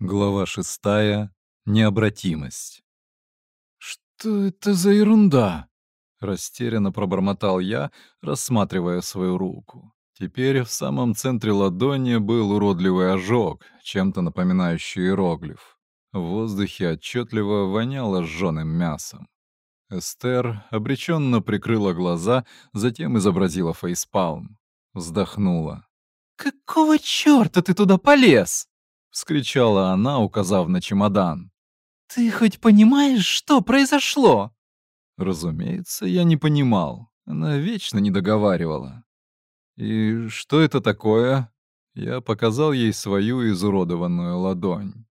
Глава шестая. Необратимость. «Что это за ерунда?» — растерянно пробормотал я, рассматривая свою руку. Теперь в самом центре ладони был уродливый ожог, чем-то напоминающий иероглиф. В воздухе отчетливо воняло сжёным мясом. Эстер обреченно прикрыла глаза, затем изобразила фейспалм. Вздохнула. «Какого черта ты туда полез?» — вскричала она, указав на чемодан. «Ты хоть понимаешь, что произошло?» Разумеется, я не понимал. Она вечно не договаривала. «И что это такое?» Я показал ей свою изуродованную ладонь.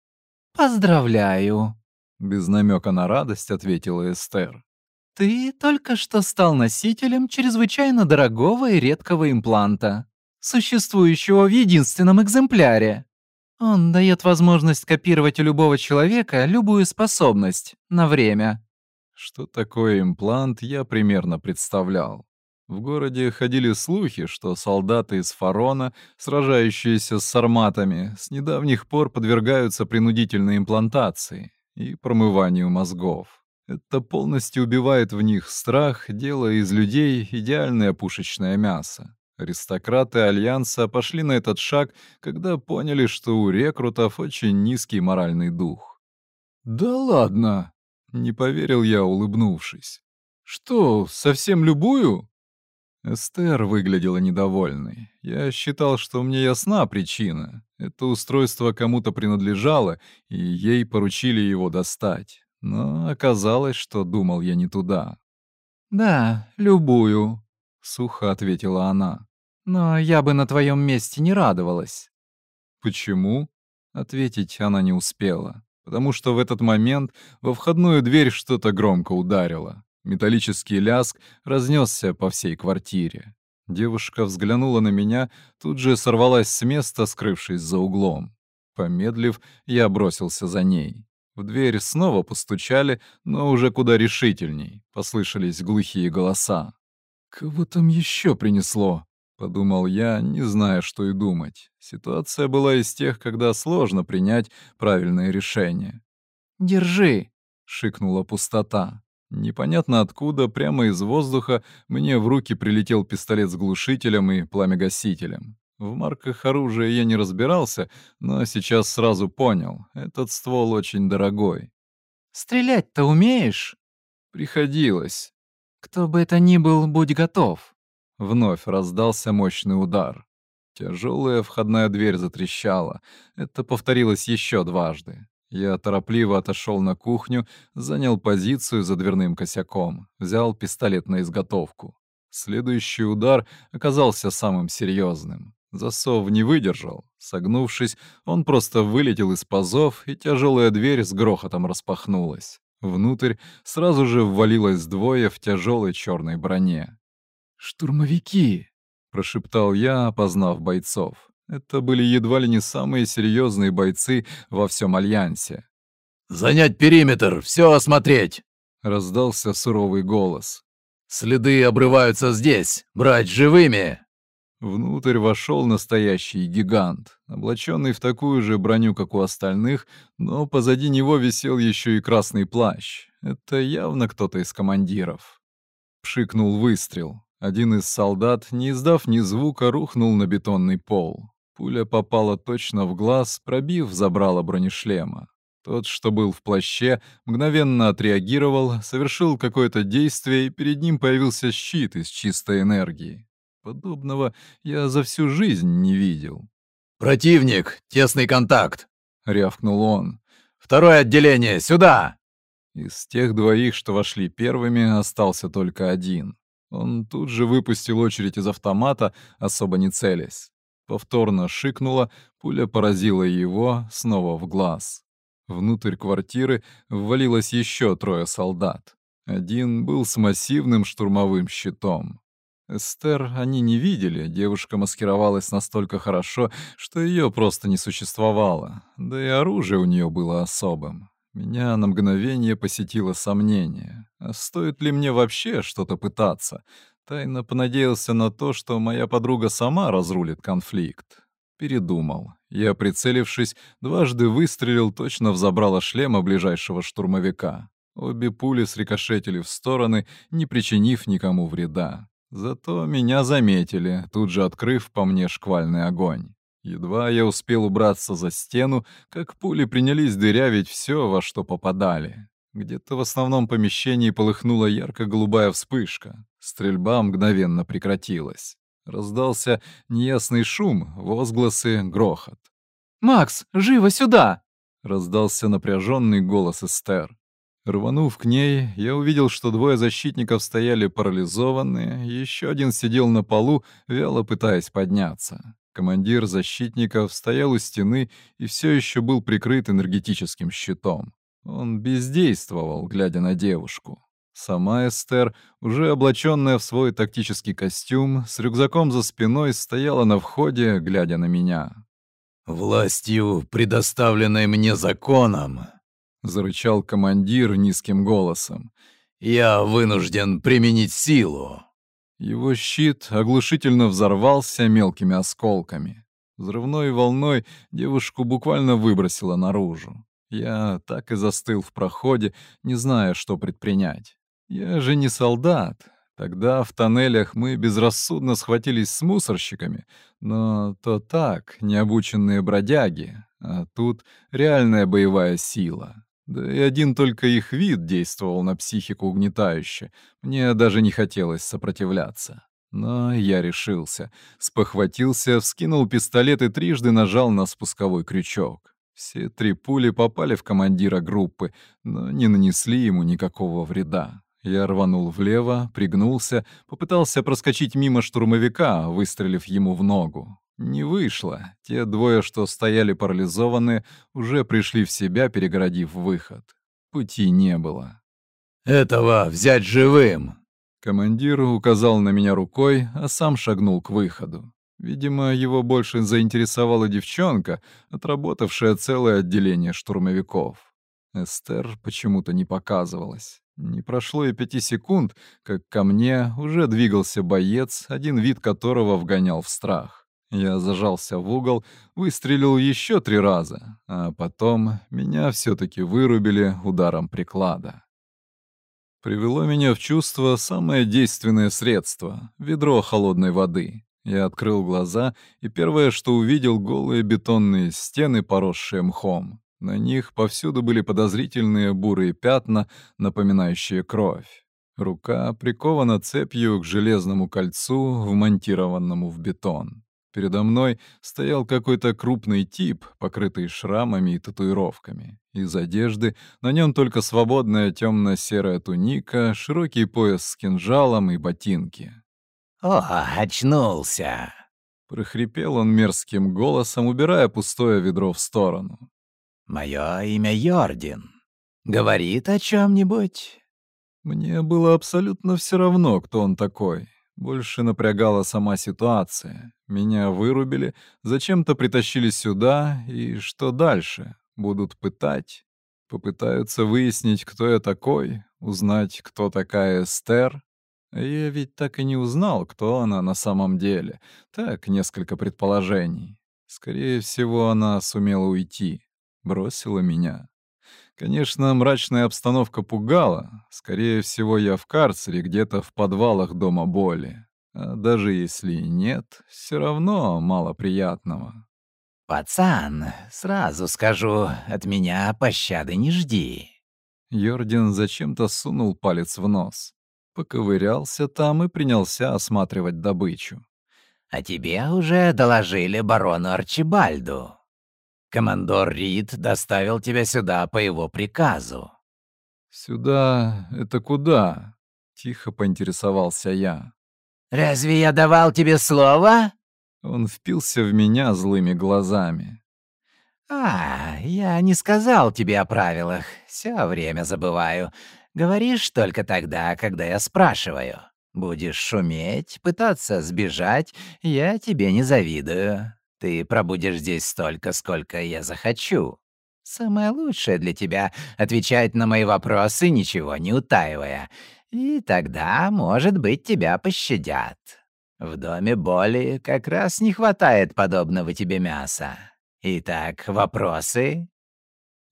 «Поздравляю!» Без намека на радость ответила Эстер. «Ты только что стал носителем чрезвычайно дорогого и редкого импланта, существующего в единственном экземпляре. Он дает возможность копировать у любого человека любую способность на время. Что такое имплант, я примерно представлял. В городе ходили слухи, что солдаты из Фарона, сражающиеся с сарматами, с недавних пор подвергаются принудительной имплантации и промыванию мозгов. Это полностью убивает в них страх, делая из людей идеальное пушечное мясо. Аристократы Альянса пошли на этот шаг, когда поняли, что у рекрутов очень низкий моральный дух. «Да ладно!» — не поверил я, улыбнувшись. «Что, совсем любую?» Эстер выглядела недовольной. Я считал, что мне ясна причина. Это устройство кому-то принадлежало, и ей поручили его достать. Но оказалось, что думал я не туда. «Да, любую», — сухо ответила она. Но я бы на твоем месте не радовалась». «Почему?» Ответить она не успела, потому что в этот момент во входную дверь что-то громко ударило. Металлический ляск разнесся по всей квартире. Девушка взглянула на меня, тут же сорвалась с места, скрывшись за углом. Помедлив, я бросился за ней. В дверь снова постучали, но уже куда решительней. Послышались глухие голоса. «Кого там еще принесло?» Подумал я, не зная, что и думать. Ситуация была из тех, когда сложно принять правильное решение. «Держи!» — шикнула пустота. Непонятно откуда, прямо из воздуха, мне в руки прилетел пистолет с глушителем и пламегасителем. В марках оружия я не разбирался, но сейчас сразу понял — этот ствол очень дорогой. «Стрелять-то умеешь?» «Приходилось». «Кто бы это ни был, будь готов. Вновь раздался мощный удар. Тяжелая входная дверь затрещала. Это повторилось еще дважды. Я торопливо отошел на кухню, занял позицию за дверным косяком, взял пистолет на изготовку. Следующий удар оказался самым серьезным. Засов не выдержал. Согнувшись, он просто вылетел из пазов, и тяжелая дверь с грохотом распахнулась. Внутрь сразу же ввалилось двое в тяжелой черной броне. «Штурмовики!» — прошептал я, опознав бойцов. Это были едва ли не самые серьезные бойцы во всем Альянсе. «Занять периметр! Все осмотреть!» — раздался суровый голос. «Следы обрываются здесь! Брать живыми!» Внутрь вошел настоящий гигант, облаченный в такую же броню, как у остальных, но позади него висел еще и красный плащ. Это явно кто-то из командиров. Пшикнул выстрел. Один из солдат, не издав ни звука, рухнул на бетонный пол. Пуля попала точно в глаз, пробив забрало бронешлема. Тот, что был в плаще, мгновенно отреагировал, совершил какое-то действие, и перед ним появился щит из чистой энергии. Подобного я за всю жизнь не видел. «Противник! Тесный контакт!» — рявкнул он. «Второе отделение! Сюда!» Из тех двоих, что вошли первыми, остался только один. Он тут же выпустил очередь из автомата, особо не целясь. Повторно шикнула, пуля поразила его снова в глаз. Внутрь квартиры ввалилось еще трое солдат. Один был с массивным штурмовым щитом. Эстер они не видели, девушка маскировалась настолько хорошо, что ее просто не существовало, да и оружие у нее было особым. Меня на мгновение посетило сомнение. А стоит ли мне вообще что-то пытаться? Тайно понадеялся на то, что моя подруга сама разрулит конфликт. Передумал. Я, прицелившись, дважды выстрелил точно в забрало шлема ближайшего штурмовика. Обе пули срикошетили в стороны, не причинив никому вреда. Зато меня заметили, тут же открыв по мне шквальный огонь. Едва я успел убраться за стену, как пули принялись дырявить все, во что попадали. Где-то в основном помещении полыхнула ярко-голубая вспышка. Стрельба мгновенно прекратилась. Раздался неясный шум, возгласы, грохот. «Макс, живо сюда!» — раздался напряженный голос Эстер. Рванув к ней, я увидел, что двое защитников стояли парализованные, еще один сидел на полу, вяло пытаясь подняться. Командир защитников стоял у стены и все еще был прикрыт энергетическим щитом. Он бездействовал, глядя на девушку. Сама Эстер, уже облаченная в свой тактический костюм, с рюкзаком за спиной, стояла на входе, глядя на меня. «Властью, предоставленной мне законом», — зарычал командир низким голосом, — «я вынужден применить силу». Его щит оглушительно взорвался мелкими осколками. Взрывной волной девушку буквально выбросило наружу. Я так и застыл в проходе, не зная, что предпринять. Я же не солдат. Тогда в тоннелях мы безрассудно схватились с мусорщиками, но то так, необученные бродяги, а тут реальная боевая сила. Да и один только их вид действовал на психику угнетающе. Мне даже не хотелось сопротивляться. Но я решился. Спохватился, вскинул пистолет и трижды нажал на спусковой крючок. Все три пули попали в командира группы, но не нанесли ему никакого вреда. Я рванул влево, пригнулся, попытался проскочить мимо штурмовика, выстрелив ему в ногу. Не вышло. Те двое, что стояли парализованы, уже пришли в себя, перегородив выход. Пути не было. «Этого взять живым!» Командир указал на меня рукой, а сам шагнул к выходу. Видимо, его больше заинтересовала девчонка, отработавшая целое отделение штурмовиков. Эстер почему-то не показывалась. Не прошло и пяти секунд, как ко мне уже двигался боец, один вид которого вгонял в страх. Я зажался в угол, выстрелил еще три раза, а потом меня все-таки вырубили ударом приклада. Привело меня в чувство самое действенное средство — ведро холодной воды. Я открыл глаза, и первое, что увидел, — голые бетонные стены, поросшие мхом. На них повсюду были подозрительные бурые пятна, напоминающие кровь. Рука прикована цепью к железному кольцу, вмонтированному в бетон. Передо мной стоял какой-то крупный тип, покрытый шрамами и татуировками. Из одежды на нем только свободная темно-серая туника, широкий пояс с кинжалом и ботинки. «О, очнулся!» — прохрипел он мерзким голосом, убирая пустое ведро в сторону. «Мое имя Йордин. Говорит о чем нибудь Мне было абсолютно все равно, кто он такой. Больше напрягала сама ситуация. Меня вырубили, зачем-то притащили сюда, и что дальше? Будут пытать? Попытаются выяснить, кто я такой, узнать, кто такая Эстер. Я ведь так и не узнал, кто она на самом деле. Так, несколько предположений. Скорее всего, она сумела уйти, бросила меня. Конечно, мрачная обстановка пугала. Скорее всего, я в карцере, где-то в подвалах дома боли. А даже если нет, все равно мало приятного. «Пацан, сразу скажу, от меня пощады не жди». Йордин зачем-то сунул палец в нос. Поковырялся там и принялся осматривать добычу. «А тебе уже доложили барону Арчибальду». Командор Рид доставил тебя сюда по его приказу». «Сюда? Это куда?» — тихо поинтересовался я. «Разве я давал тебе слово?» Он впился в меня злыми глазами. «А, я не сказал тебе о правилах. Все время забываю. Говоришь только тогда, когда я спрашиваю. Будешь шуметь, пытаться сбежать, я тебе не завидую. Ты пробудешь здесь столько, сколько я захочу. Самое лучшее для тебя — отвечать на мои вопросы, ничего не утаивая. И тогда, может быть, тебя пощадят. В доме боли как раз не хватает подобного тебе мяса. Итак, вопросы?»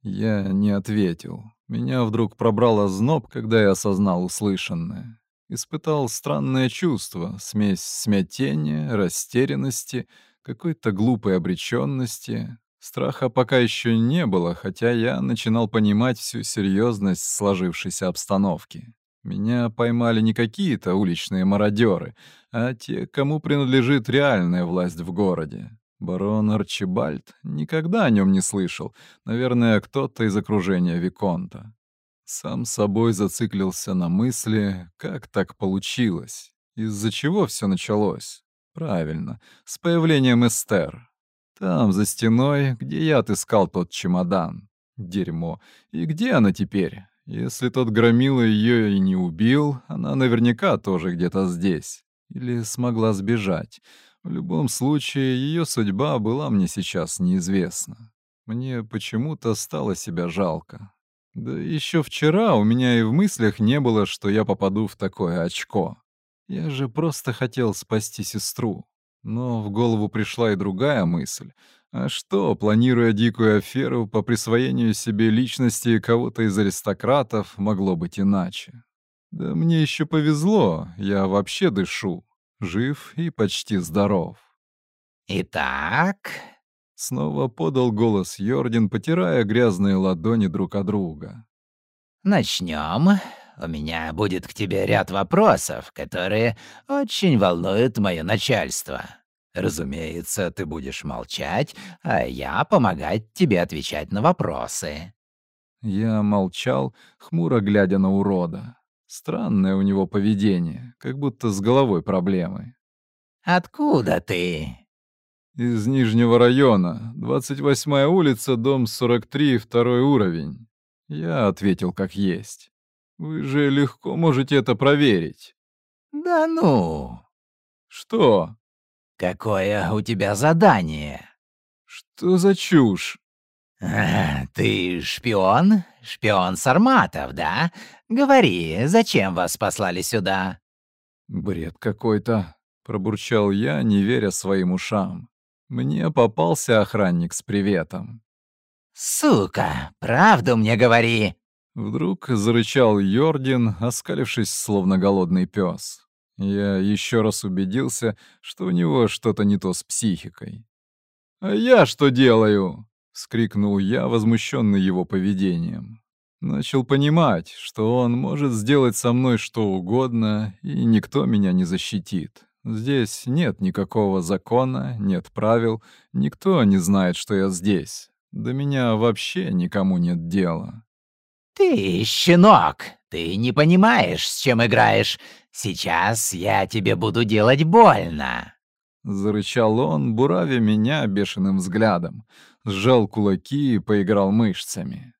Я не ответил. Меня вдруг пробрало зноб, когда я осознал услышанное. Испытал странное чувство, смесь смятения, растерянности — какой-то глупой обреченности. Страха пока еще не было, хотя я начинал понимать всю серьезность сложившейся обстановки. Меня поймали не какие-то уличные мародеры, а те, кому принадлежит реальная власть в городе. Барон Арчибальд никогда о нем не слышал, наверное, кто-то из окружения Виконта. Сам собой зациклился на мысли, как так получилось, из-за чего все началось. Правильно, с появлением Эстер. Там, за стеной, где я отыскал тот чемодан. Дерьмо. И где она теперь? Если тот громила ее и не убил, она наверняка тоже где-то здесь. Или смогла сбежать. В любом случае, ее судьба была мне сейчас неизвестна. Мне почему-то стало себя жалко. Да еще вчера у меня и в мыслях не было, что я попаду в такое очко. Я же просто хотел спасти сестру. Но в голову пришла и другая мысль. А что, планируя дикую аферу по присвоению себе личности кого-то из аристократов, могло быть иначе? Да мне еще повезло, я вообще дышу, жив и почти здоров. «Итак?» — снова подал голос Йордин, потирая грязные ладони друг от друга. «Начнем?» У меня будет к тебе ряд вопросов, которые очень волнуют мое начальство. Разумеется, ты будешь молчать, а я помогать тебе отвечать на вопросы». Я молчал, хмуро глядя на урода. Странное у него поведение, как будто с головой проблемы. «Откуда ты?» «Из Нижнего района, 28-я улица, дом 43, второй уровень». Я ответил как есть. Вы же легко можете это проверить. Да ну. Что? Какое у тебя задание? Что за чушь? А, ты шпион? Шпион Сарматов, да? Говори, зачем вас послали сюда? Бред какой-то, пробурчал я, не веря своим ушам. Мне попался охранник с приветом. «Сука, правду мне говори!» Вдруг зарычал Йордин, оскалившись, словно голодный пес. Я еще раз убедился, что у него что-то не то с психикой. «А я что делаю?» — скрикнул я, возмущенный его поведением. Начал понимать, что он может сделать со мной что угодно, и никто меня не защитит. Здесь нет никакого закона, нет правил, никто не знает, что я здесь. До меня вообще никому нет дела. «Ты, щенок, ты не понимаешь, с чем играешь. Сейчас я тебе буду делать больно!» Зарычал он, буравя меня бешеным взглядом, сжал кулаки и поиграл мышцами.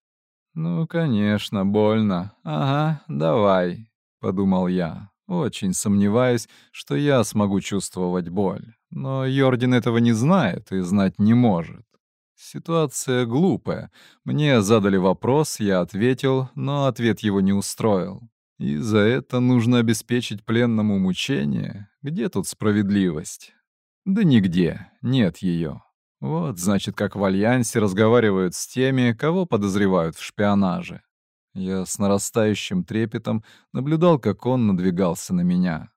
«Ну, конечно, больно. Ага, давай», — подумал я, очень сомневаюсь, что я смогу чувствовать боль. Но Йордин этого не знает и знать не может. Ситуация глупая. Мне задали вопрос, я ответил, но ответ его не устроил. И за это нужно обеспечить пленному мучение. Где тут справедливость? Да нигде, нет ее. Вот, значит, как в Альянсе разговаривают с теми, кого подозревают в шпионаже. Я с нарастающим трепетом наблюдал, как он надвигался на меня.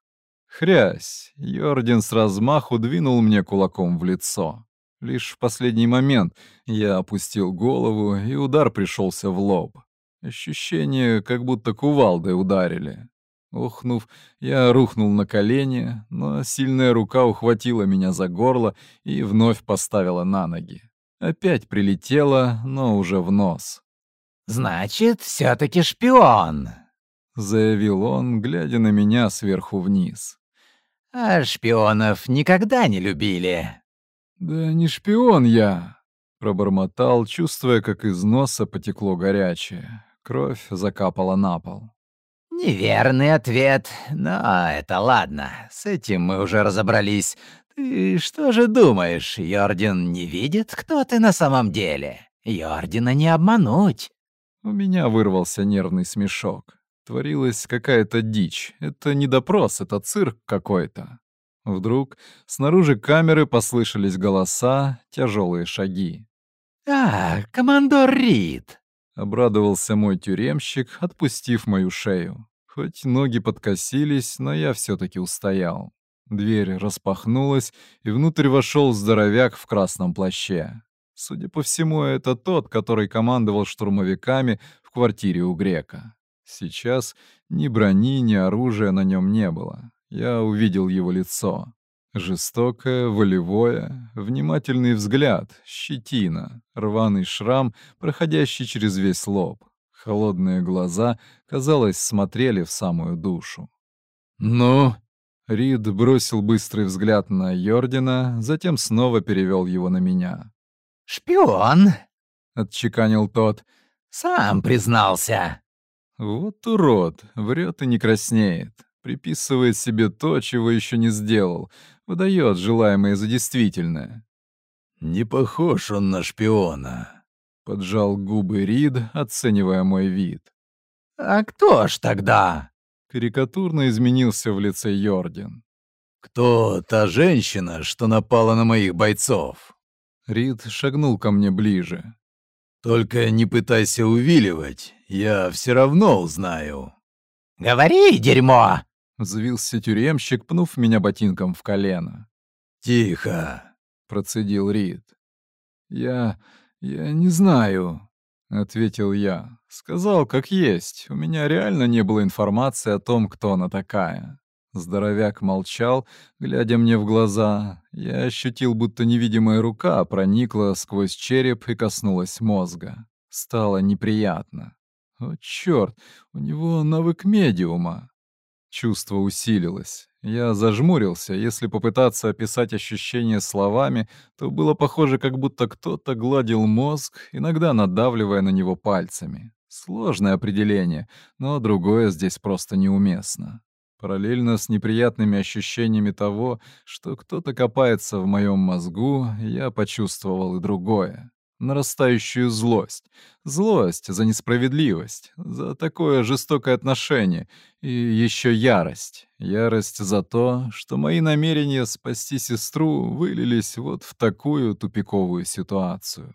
Хрясь! Йордин с размаху двинул мне кулаком в лицо. Лишь в последний момент я опустил голову, и удар пришелся в лоб. Ощущение, как будто кувалдой ударили. Охнув, я рухнул на колени, но сильная рука ухватила меня за горло и вновь поставила на ноги. Опять прилетела, но уже в нос. «Значит, все-таки шпион», — заявил он, глядя на меня сверху вниз. «А шпионов никогда не любили». «Да не шпион я!» — пробормотал, чувствуя, как из носа потекло горячее. Кровь закапала на пол. «Неверный ответ, но это ладно. С этим мы уже разобрались. Ты что же думаешь, Йордин не видит, кто ты на самом деле? Йордина не обмануть!» У меня вырвался нервный смешок. Творилась какая-то дичь. Это не допрос, это цирк какой-то. Вдруг снаружи камеры послышались голоса, тяжелые шаги. «А, командор Рид!» — обрадовался мой тюремщик, отпустив мою шею. Хоть ноги подкосились, но я все-таки устоял. Дверь распахнулась, и внутрь вошел здоровяк в красном плаще. Судя по всему, это тот, который командовал штурмовиками в квартире у грека. Сейчас ни брони, ни оружия на нем не было. Я увидел его лицо. Жестокое, волевое, внимательный взгляд, щетина, рваный шрам, проходящий через весь лоб. Холодные глаза, казалось, смотрели в самую душу. «Ну?» Рид бросил быстрый взгляд на Йордина, затем снова перевел его на меня. «Шпион!» — отчеканил тот. «Сам признался!» «Вот урод, врет и не краснеет приписывает себе то, чего еще не сделал, выдает желаемое за действительное. «Не похож он на шпиона», — поджал губы Рид, оценивая мой вид. «А кто ж тогда?» — карикатурно изменился в лице Йордин. «Кто та женщина, что напала на моих бойцов?» Рид шагнул ко мне ближе. «Только не пытайся увиливать, я все равно узнаю». «Говори, дерьмо!» Взвился тюремщик, пнув меня ботинком в колено. «Тихо!» — процедил Рид. «Я... я не знаю», — ответил я. «Сказал, как есть. У меня реально не было информации о том, кто она такая». Здоровяк молчал, глядя мне в глаза. Я ощутил, будто невидимая рука проникла сквозь череп и коснулась мозга. Стало неприятно. О, черт, у него навык медиума. Чувство усилилось. Я зажмурился. Если попытаться описать ощущение словами, то было похоже, как будто кто-то гладил мозг, иногда надавливая на него пальцами. Сложное определение, но другое здесь просто неуместно. Параллельно с неприятными ощущениями того, что кто-то копается в моем мозгу, я почувствовал и другое нарастающую злость. Злость за несправедливость, за такое жестокое отношение и еще ярость. Ярость за то, что мои намерения спасти сестру вылились вот в такую тупиковую ситуацию.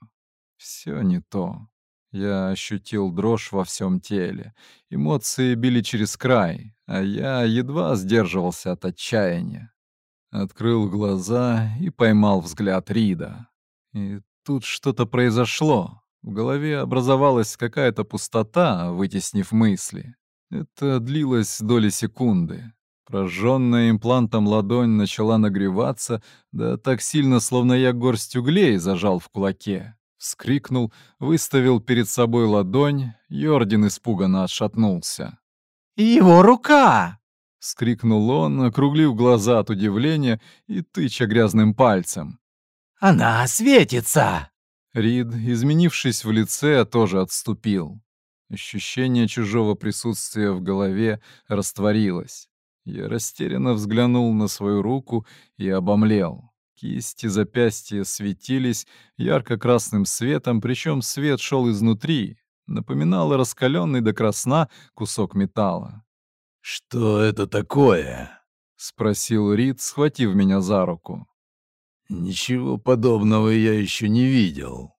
Все не то. Я ощутил дрожь во всем теле. Эмоции били через край, а я едва сдерживался от отчаяния. Открыл глаза и поймал взгляд Рида. И Тут что-то произошло. В голове образовалась какая-то пустота, вытеснив мысли. Это длилось доли секунды. Прожженная имплантом ладонь начала нагреваться, да так сильно, словно я горсть углей зажал в кулаке. Вскрикнул, выставил перед собой ладонь, Йордин испуганно отшатнулся. «Его рука!» — вскрикнул он, округлив глаза от удивления и тыча грязным пальцем. Она светится!» Рид, изменившись в лице, тоже отступил. Ощущение чужого присутствия в голове растворилось. Я растерянно взглянул на свою руку и обомлел. Кисти запястья светились ярко-красным светом, причем свет шел изнутри, напоминал раскаленный до красна кусок металла. «Что это такое?» — спросил Рид, схватив меня за руку. Ничего подобного я еще не видел.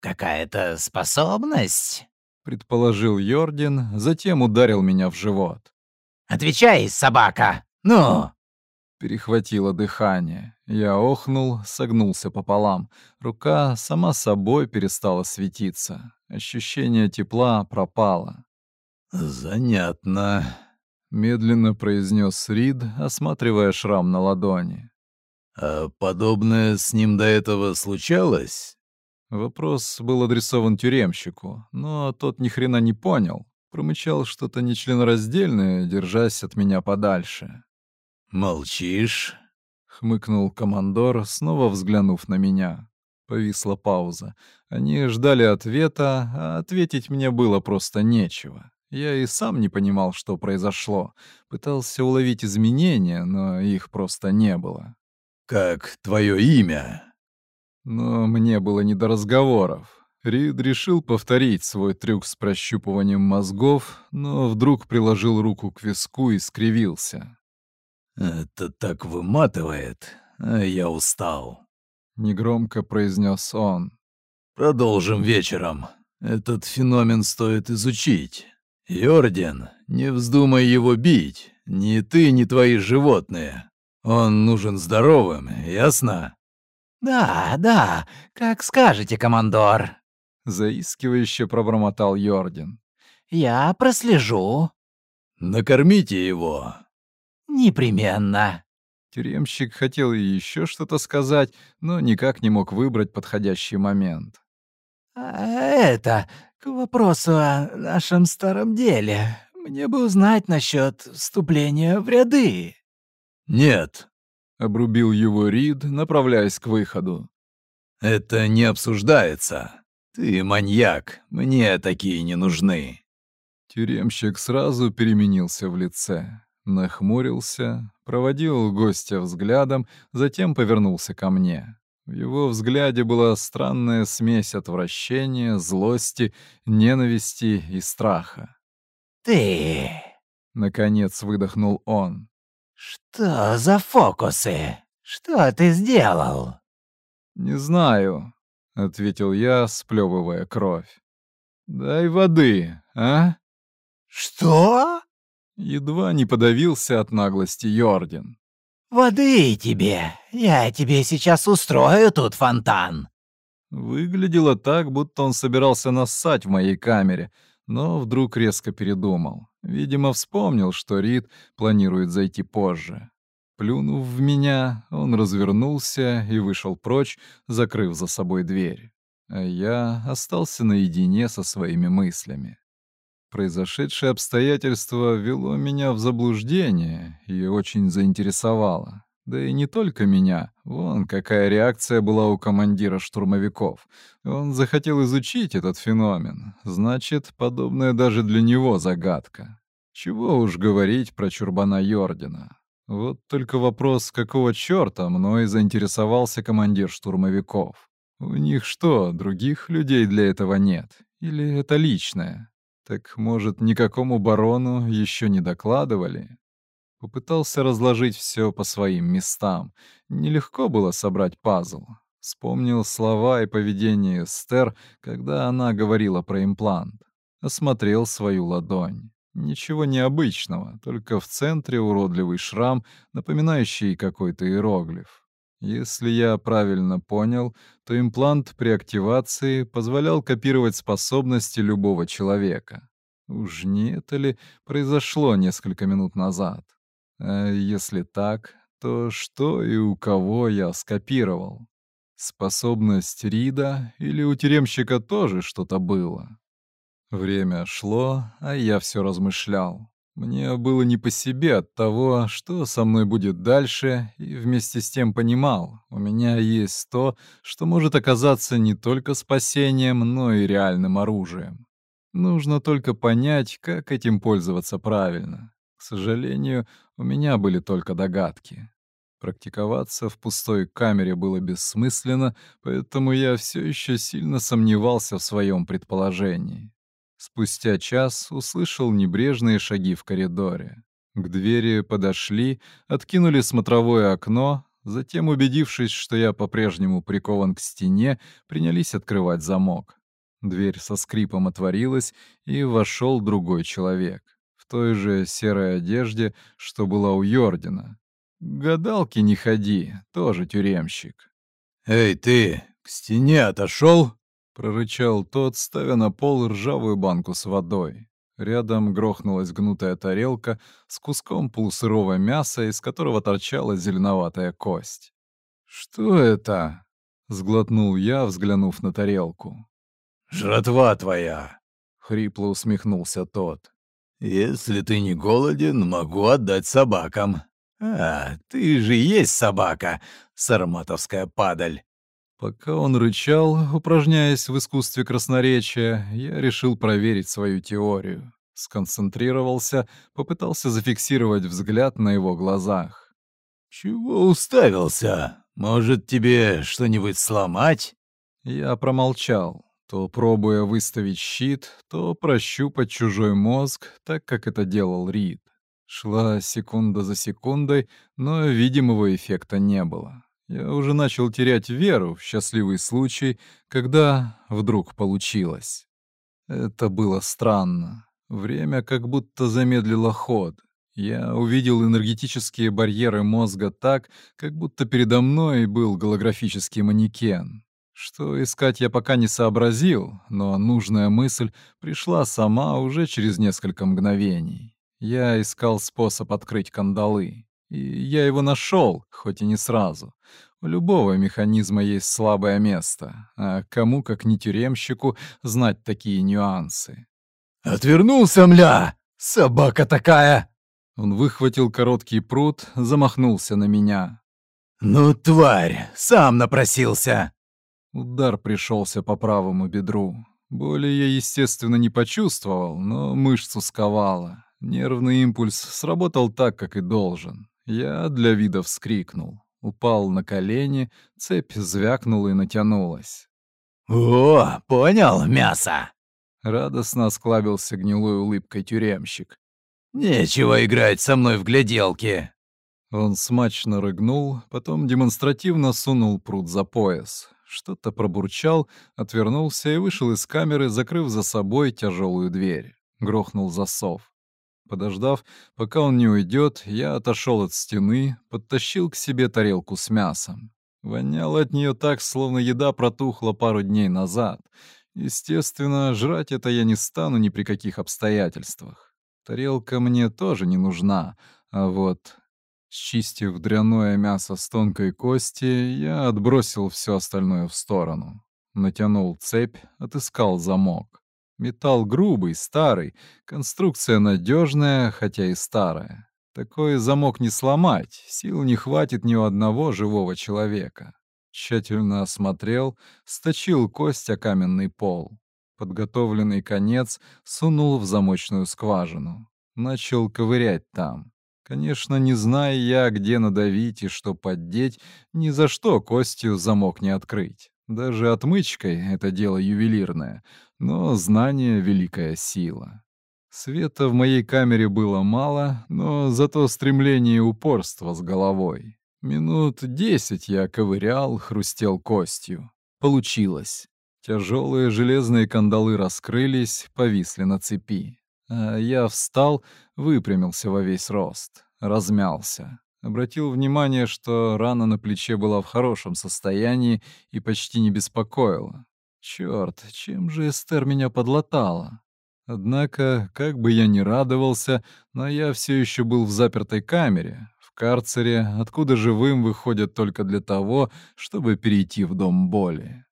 Какая-то способность? Предположил Йордин, затем ударил меня в живот. Отвечай, собака! Ну! Перехватило дыхание. Я охнул, согнулся пополам. Рука сама собой перестала светиться. Ощущение тепла пропало. «Занятно», — медленно произнес Рид, осматривая шрам на ладони подобное с ним до этого случалось?» Вопрос был адресован тюремщику, но тот ни хрена не понял. Промычал что-то нечленораздельное, держась от меня подальше. «Молчишь?» — хмыкнул командор, снова взглянув на меня. Повисла пауза. Они ждали ответа, а ответить мне было просто нечего. Я и сам не понимал, что произошло. Пытался уловить изменения, но их просто не было. Как твое имя?» Но мне было не до разговоров. Рид решил повторить свой трюк с прощупыванием мозгов, но вдруг приложил руку к виску и скривился. «Это так выматывает. А, я устал», — негромко произнес он. «Продолжим вечером. Этот феномен стоит изучить. Йорден, не вздумай его бить. Ни ты, ни твои животные. Он нужен здоровым, ясно? Да, да, как скажете, командор. Заискивающе пробормотал Йордин. Я прослежу. Накормите его. Непременно. Тюремщик хотел еще что-то сказать, но никак не мог выбрать подходящий момент. А это к вопросу о нашем старом деле. Мне бы узнать насчет вступления в ряды. «Нет», — обрубил его Рид, направляясь к выходу. «Это не обсуждается. Ты маньяк, мне такие не нужны». Тюремщик сразу переменился в лице, нахмурился, проводил гостя взглядом, затем повернулся ко мне. В его взгляде была странная смесь отвращения, злости, ненависти и страха. «Ты...» — наконец выдохнул он. Что за фокусы? Что ты сделал?» «Не знаю», — ответил я, сплёвывая кровь. «Дай воды, а?» «Что?» Едва не подавился от наглости Йордин. «Воды тебе! Я тебе сейчас устрою тут фонтан!» Выглядело так, будто он собирался нассать в моей камере, но вдруг резко передумал. Видимо, вспомнил, что Рид планирует зайти позже. Плюнув в меня, он развернулся и вышел прочь, закрыв за собой дверь. А я остался наедине со своими мыслями. Произошедшее обстоятельство вело меня в заблуждение и очень заинтересовало. Да и не только меня. Вон какая реакция была у командира штурмовиков. Он захотел изучить этот феномен. Значит, подобное даже для него загадка. Чего уж говорить про чурбана Йордина. Вот только вопрос, какого чёрта мной заинтересовался командир штурмовиков. У них что, других людей для этого нет? Или это личное? Так, может, никакому барону еще не докладывали? Попытался разложить все по своим местам. Нелегко было собрать пазл. Вспомнил слова и поведение Эстер, когда она говорила про имплант. Осмотрел свою ладонь. Ничего необычного, только в центре уродливый шрам, напоминающий какой-то иероглиф. Если я правильно понял, то имплант при активации позволял копировать способности любого человека. Уж не это ли произошло несколько минут назад? Если так, то что и у кого я скопировал? Способность Рида или у тюремщика тоже что-то было? Время шло, а я все размышлял. Мне было не по себе от того, что со мной будет дальше, и вместе с тем понимал, у меня есть то, что может оказаться не только спасением, но и реальным оружием. Нужно только понять, как этим пользоваться правильно. К сожалению, у меня были только догадки. Практиковаться в пустой камере было бессмысленно, поэтому я все еще сильно сомневался в своем предположении. Спустя час услышал небрежные шаги в коридоре. К двери подошли, откинули смотровое окно, затем, убедившись, что я по-прежнему прикован к стене, принялись открывать замок. Дверь со скрипом отворилась, и вошел другой человек той же серой одежде, что была у Йордина. «Гадалки не ходи, тоже тюремщик». «Эй, ты, к стене отошел?» — прорычал тот, ставя на пол ржавую банку с водой. Рядом грохнулась гнутая тарелка с куском полусырого мяса, из которого торчала зеленоватая кость. «Что это?» — сглотнул я, взглянув на тарелку. «Жратва твоя!» — хрипло усмехнулся тот. Если ты не голоден, могу отдать собакам». «А, ты же есть собака, сарматовская падаль!» Пока он рычал, упражняясь в искусстве красноречия, я решил проверить свою теорию. Сконцентрировался, попытался зафиксировать взгляд на его глазах. «Чего уставился? Может, тебе что-нибудь сломать?» Я промолчал то пробуя выставить щит, то прощупать чужой мозг, так как это делал Рид. Шла секунда за секундой, но видимого эффекта не было. Я уже начал терять веру в счастливый случай, когда вдруг получилось. Это было странно. Время как будто замедлило ход. Я увидел энергетические барьеры мозга так, как будто передо мной был голографический манекен что искать я пока не сообразил, но нужная мысль пришла сама уже через несколько мгновений. Я искал способ открыть кандалы. И я его нашел, хоть и не сразу. У любого механизма есть слабое место, а кому, как не тюремщику, знать такие нюансы. «Отвернулся, мля! Собака такая!» Он выхватил короткий пруд, замахнулся на меня. «Ну, тварь, сам напросился!» Удар пришелся по правому бедру. Боли я, естественно, не почувствовал, но мышцу сковало. Нервный импульс сработал так, как и должен. Я для вида вскрикнул. Упал на колени, цепь звякнула и натянулась. «О, понял, мясо!» Радостно осклабился гнилой улыбкой тюремщик. «Нечего играть со мной в гляделки!» Он смачно рыгнул, потом демонстративно сунул пруд за пояс что-то пробурчал, отвернулся и вышел из камеры, закрыв за собой тяжелую дверь. Грохнул засов. Подождав, пока он не уйдет, я отошел от стены, подтащил к себе тарелку с мясом. Воняло от нее так, словно еда протухла пару дней назад. Естественно, жрать это я не стану ни при каких обстоятельствах. Тарелка мне тоже не нужна, а вот счистив дряное мясо с тонкой кости, я отбросил все остальное в сторону. Натянул цепь, отыскал замок. Металл грубый, старый, конструкция надежная, хотя и старая. Такой замок не сломать, сил не хватит ни у одного живого человека. Тщательно осмотрел, сточил кость о каменный пол. Подготовленный конец сунул в замочную скважину. Начал ковырять там. Конечно, не зная я, где надавить и что поддеть, ни за что костью замок не открыть. Даже отмычкой это дело ювелирное, но знание — великая сила. Света в моей камере было мало, но зато стремление и упорство с головой. Минут десять я ковырял, хрустел костью. Получилось. Тяжелые железные кандалы раскрылись, повисли на цепи. Я встал, выпрямился во весь рост, размялся. Обратил внимание, что рана на плече была в хорошем состоянии и почти не беспокоила. Черт, чем же Эстер меня подлатала? Однако, как бы я ни радовался, но я все еще был в запертой камере, в карцере, откуда живым выходят только для того, чтобы перейти в дом боли.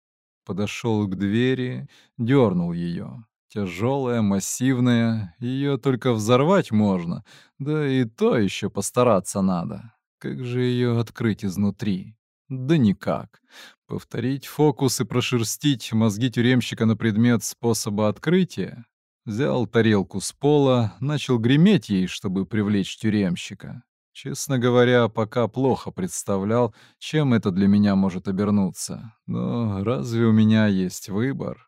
Подошел к двери, дернул ее. Тяжелая, массивная, ее только взорвать можно, да и то еще постараться надо. Как же ее открыть изнутри? Да никак. Повторить фокус и прошерстить мозги тюремщика на предмет способа открытия? Взял тарелку с пола, начал греметь ей, чтобы привлечь тюремщика. Честно говоря, пока плохо представлял, чем это для меня может обернуться. Но разве у меня есть выбор?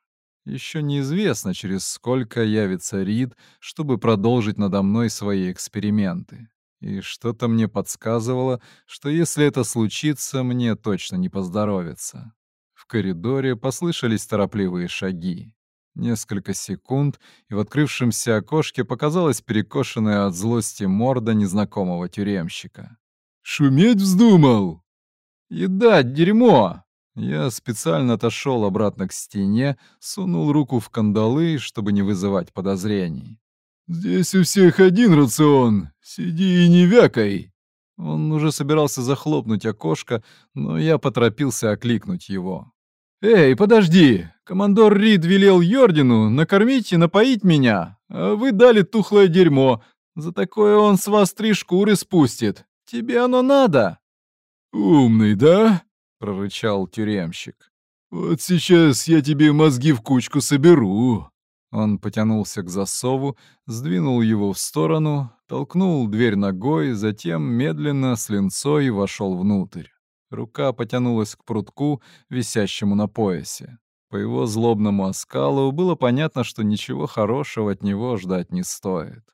Еще неизвестно, через сколько явится Рид, чтобы продолжить надо мной свои эксперименты. И что-то мне подсказывало, что если это случится, мне точно не поздоровится. В коридоре послышались торопливые шаги. Несколько секунд, и в открывшемся окошке показалась перекошенная от злости морда незнакомого тюремщика. «Шуметь вздумал!» Еда дерьмо!» Я специально отошел обратно к стене, сунул руку в кандалы, чтобы не вызывать подозрений. «Здесь у всех один рацион. Сиди и не вякай!» Он уже собирался захлопнуть окошко, но я поторопился окликнуть его. «Эй, подожди! Командор Рид велел Йордину накормить и напоить меня, а вы дали тухлое дерьмо. За такое он с вас три шкуры спустит. Тебе оно надо!» «Умный, да?» — прорычал тюремщик. «Вот сейчас я тебе мозги в кучку соберу!» Он потянулся к засову, сдвинул его в сторону, толкнул дверь ногой, затем медленно с линцой вошел внутрь. Рука потянулась к прутку, висящему на поясе. По его злобному оскалу было понятно, что ничего хорошего от него ждать не стоит.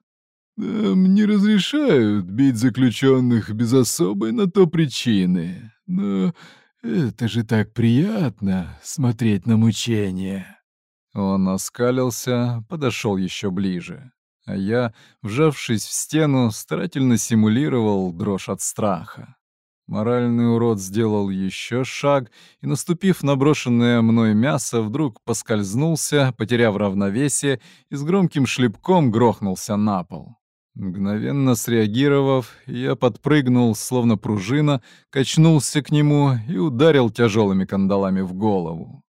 «Нам не разрешают бить заключенных без особой на то причины, но это же так приятно смотреть на мучение. Он оскалился, подошел еще ближе. А я, вжавшись в стену, старательно симулировал дрожь от страха. Моральный урод сделал еще шаг и, наступив на брошенное мной мясо, вдруг поскользнулся, потеряв равновесие и с громким шлепком грохнулся на пол. Мгновенно среагировав, я подпрыгнул, словно пружина, качнулся к нему и ударил тяжелыми кандалами в голову.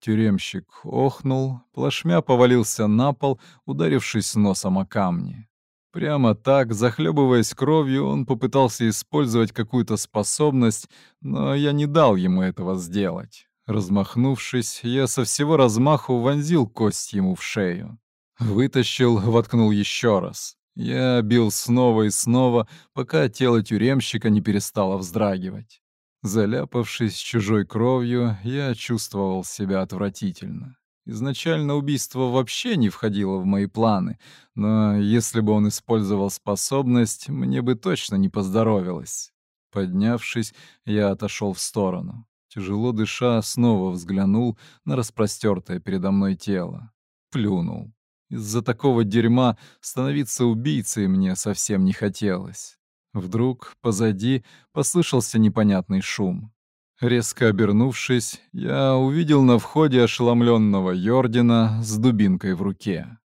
Тюремщик охнул, плашмя повалился на пол, ударившись носом о камни. Прямо так, захлебываясь кровью, он попытался использовать какую-то способность, но я не дал ему этого сделать. Размахнувшись, я со всего размаху вонзил кость ему в шею. Вытащил, воткнул еще раз. Я бил снова и снова, пока тело тюремщика не перестало вздрагивать. Заляпавшись чужой кровью, я чувствовал себя отвратительно. Изначально убийство вообще не входило в мои планы, но если бы он использовал способность, мне бы точно не поздоровилось. Поднявшись, я отошел в сторону. Тяжело дыша, снова взглянул на распростертое передо мной тело. Плюнул. Из-за такого дерьма становиться убийцей мне совсем не хотелось. Вдруг позади послышался непонятный шум. Резко обернувшись, я увидел на входе ошеломленного Йордина с дубинкой в руке.